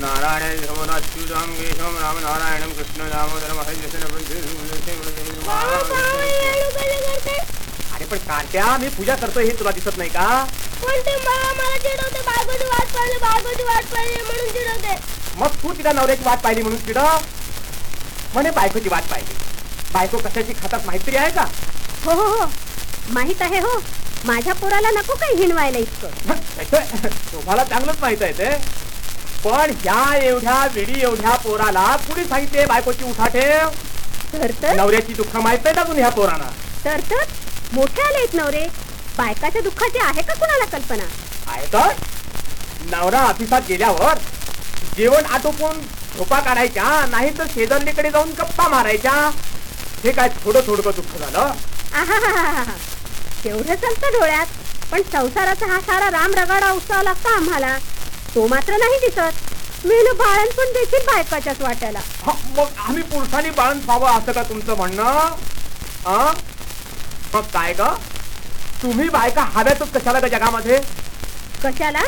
नारायण समोराच्युतम केशवम राम नारायणम कृष्ण दामोदरम अरे पण कार्ट्या मी पूजा करतोय हे तुला दिसत नाही का पण ते मला मला चिडवते बायकोची वाट पाहिली बायकोची वाट पाहिली म्हणून चिडवते मग तू तिला नवऱ्याची वाट पाहिली म्हणून चिड म्हणे बायकोची वाट पाहिली बायको कशाची खातात माहिती तरी आहे का? हो हो हो. माहीत आहे हो. माझ्या पोराला नको काही हिणवायला इतकं. तुम्हाला चांगलंच माहीत आहे ते. पण ह्या एवढ्या विडी एवढ्या पोराला कुणी सांगितले बायकोची उठा ठेव तर तर? नवऱ्याची दुःख माहीत नाही अजून ह्या पोरांना तर तर? मोठे आले आहेत नवरे. बायकाच्या दुःखाची आहे का कुणाला कल्पना? आहे तर? नवरा ऑफिसात गेल्यावर जेवण आटोपून झोपा काढायच्या नाही तर शेजारणीकडे जाऊन गप्पा मारायच्या. हे काय थोडं थोडं दुःख झालं? आहाहाहा. तेवढं चालतं डोळ्यात पण संसाराचा हा सारा राम रगाडा उत्साह लागतो आम्हाला? तो मात्र नाही दिसत. मेलं बाळण पण देखील बायकाच्याच वाट्याला. हा, मग आम्ही पुरुषांनी बाळण पाहावं असं का तुमचं म्हणणं? आ? मग काय ग? तुम्ही बायका हव्यातच कशाला ग जगामध्ये? कशाला?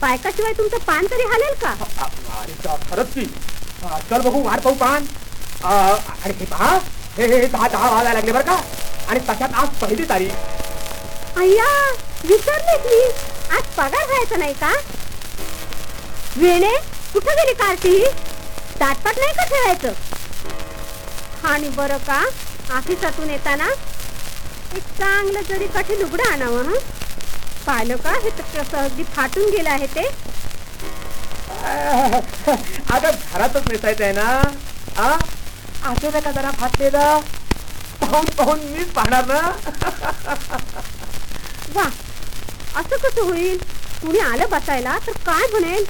बायकाशिवाय तुमचं पान तरी हालेल का? अ- अरे चा- खरंच की. अ, चल बघू वाट पाहू पान. अ, अरे हे पहा. हे हे दहा दहा वाजायला लागले बरं का? आणि तशात आज पहिली तारीख. अय्या विसरले मी आज पगार व्हायचा नाही का? वेणे कुठं गेली कार्टी ताटपाट नाही का ठेवायचं? आणि बरं का ऑफिसातून येताना एक चांगलं जरी कठी लुगडं आणावं हं? पाहिलं का हे तर कसं अगदी फाटून गेलं आहे ते? अगं घरातच नेसायचं आहे ना? आ? असं का जरा? फाटलेलं. पाहून पाहून मीच पाहणार ना. वा असं कसं होईल? कुणी आलं बसायला तर काय म्हणेल?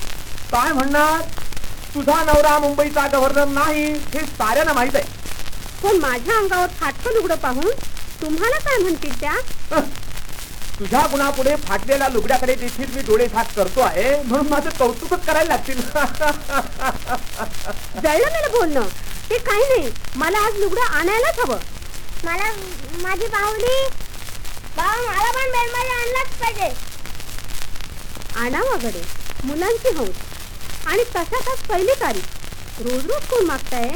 काय म्हणणार? तुझा नवरा मुंबईचा गव्हर्नर नाही हे साऱ्यांना माहीत आहे. पण माझ्या अंगावर फाटकं लुगडं पाहून तुम्हाला काय म्हणतील त्या? तुझ्या गुणापुढे फाटलेल्या लुगड्याकडे देखील मी डोळे झाक करतो आहे म्हणून माझं कौतुकच करायला लागतील. जळलं मला बोलणं. ते काही नाही. मला आज लुगडं आणायलाच हवं. मला माझी बाहुली. बाबा मला पण बेलमध्ये आणलाच पाहिजे. आणा वगैरे मुलांची हौस. आणि तशाच आज पहिली तारीख. रोज रोज कोण मागताय?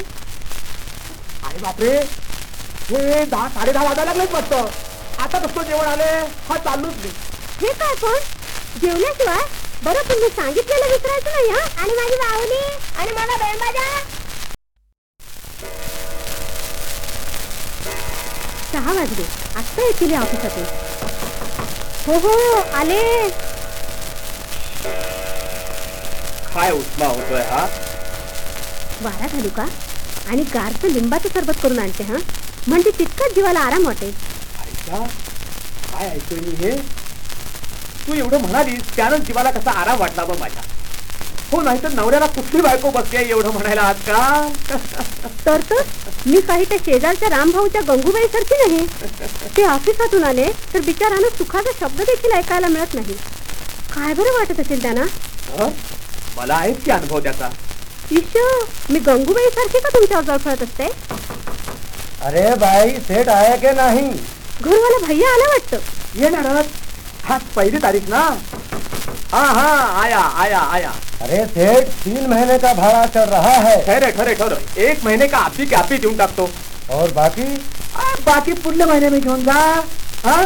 अरे बापरे. हे दहा साडे दहा वाजायला लागलेच वाटतं. आता कसं जेवण आले हा चालूच नाही. हे काय पण जेवल्याशिवाय बरं तुम्ही सांगितलेलं विसरायचं नाही हा? आणि माझी बाहुली. आणि मला बेलबाजा येतील या ऑफिसातून हो हो आले. काय उष्मा होतोय हा? वारा घालू का? आणि गारचं लिंबाचं सरबत करून आणते हा? म्हणजे तितकंच जीवाला आराम वाटेल. ऐका काय ऐकतोय मी हे? तू एवढं म्हणालीस त्यानं जीवाला कसा आराम वाटला बघ माझ्या. हो नाही तर नवऱ्याला कुठली बायको बसते एवढं म्हणायला आजकाल? तर तर मी काही त्या शेजारच्या रामभाऊच्या गंगूबाई सारखी नाही. ते ऑफिसातून आले तर बिचारानं सुखाचा शब्द देखील ऐकायला मिळत नाही. काय बरं वाटत असेल त्यांना? हं? मला आहेच की अनुभव त्याचा. ईश मी गंगूबाई सारखी का तुमच्यावर जळफळत असते? अरे भाई सेठ आया के नहीं? घरवाला भैया आला वाटतं. येणारच आज पहिली तारीख ना? हा हा आया आया आया। अरे सेठ तीन महीने का भाड़ा चल रहा है। खरे खरे खरं एक महिने का आपी के आपी देऊन टाकतो और बाकी? आ, बाकी पुढल्या महिने मी घेऊन जा हा?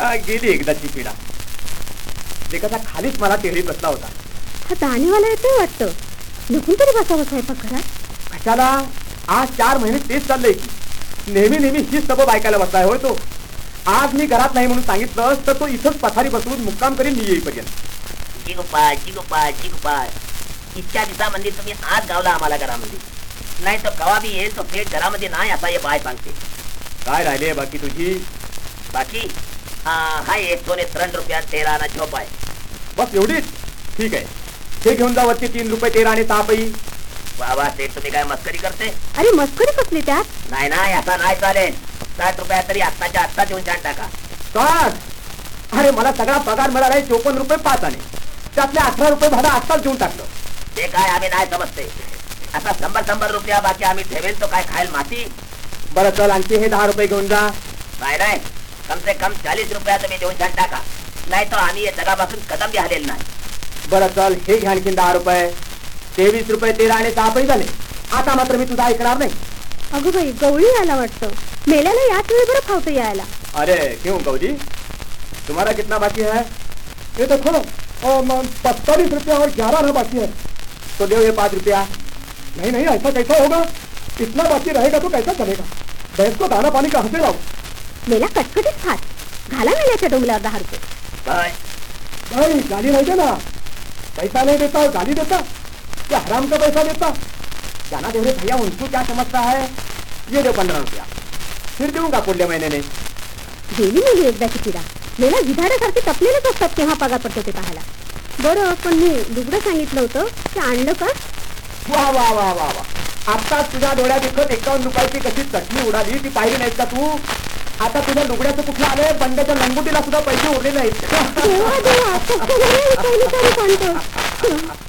आ, गेली एकदाची पिढा एखादा खालीच मला टेहळी बसला होता। हा दाणीवाला येतोय वाटतं. निघून तरी बसावं स्वयंपाक घरात. कशाला? आज चार महिने तेच चाललंय. की नेहमी नेहमी हीच सबब ऐकायला बसलाय होय तो. आज मी घरात नाही म्हणून सांगितलं तर तो इथंच पथारी बसवून मुक्काम करीन मी येईपर्यंत. जिगोपाळ जिगोपाळ जिगोपाळ इतक्या दिवसामध्ये तुम्ही आज गावला आम्हाला घरामध्ये. नाही तर कवा बी येईल तो थेट घरामध्ये नाही आता हे बाय सांगते. काय राहिले बाकी तुझी? बाकी? हा एक सोने त्रण रुपया तेरा आना झोप आहे बस एवढीच? ठीक आहे. हे घेऊन जा वरती तीन रुपये तेरा आणि सहा पै बाबा ते तुम्ही काय मस्करी करते? अरे मस्करी कसली त्यात? नाही नाही आता नाही चालेल. साठ रुपया तरी आत्ताच्या आत्ता देऊन छान टाका. काय अरे मला सगळा पगार मिळालाय चोपन्न रुपये पाच आणे त्यातले अठरा रुपये भाडं आत्ताच देऊन टाकलं. ते काय आम्ही नाही समजते. आता शंभर शंभर रुपया बाकी आम्ही ठेवेल तो काय खायला माती? बरं चल आणखी हे दहा रुपये घेऊन जा. नाही नाही. कम से कम चाळीस रुपया तुम्ही देऊन छान टाका. नाही तर आम्ही या जगापासून कदम बी हलेल नाही. बरं चल हे घ्या आणखीन दहा रुपये. तेवीस रुपये तेरा आणि सहा पैसे झाले. आता मात्र मी तुझा ऐकणार नाही. अगं बाई गवळी यायला वाटतं. मेल्याला याच वेळी बरं फावतं यायला. अरे क्यों गौरी? तुम्हारा कितना बाकी है? ये तो थोड़ा पैंतालीस रुपया और ग्यारह ना बाकी है। तो दो ये पाँच रुपया। नहीं नहीं ऐसा कैसा होगा? इतना बाकी रहेगा तो कैसा चलेगा? भैंस को दाना पानी कहाँ से लाओ मेला कटकटीत खात. घाला मेल्याच्या डोंगल्यावर दहा रुपये बस भाई गाली नहीं देना पैसा नहीं देता और गाली देता. क्या हराम का पैसा देता. जाना दे भैया उनको क्या समझता है? ये दो पंद्रह रुपया. फिर दूंगा पुढल्या महिन्याने गेली मेली एकदाची पिढा मेला विधारासारखे तपलेलेच असतात केव्हा पगार पडतो ते पाहायला। बरं पण मी लुगडं सांगितलं होतं ते आणलं का? वा वा वा वा वा. आता तुझ्या डोळ्यात इकत एकावन्न रुपयाची कशी चटणी उडाली ती पाहिली नाहीत का तू? आता तुझ्या लुगड्याचं कुठलं आलंय बंड्याच्या लंगुटीला सुद्धा पैसे उरले नाहीत. देवा देवा फक्त नाही विचारली तरी सांगतो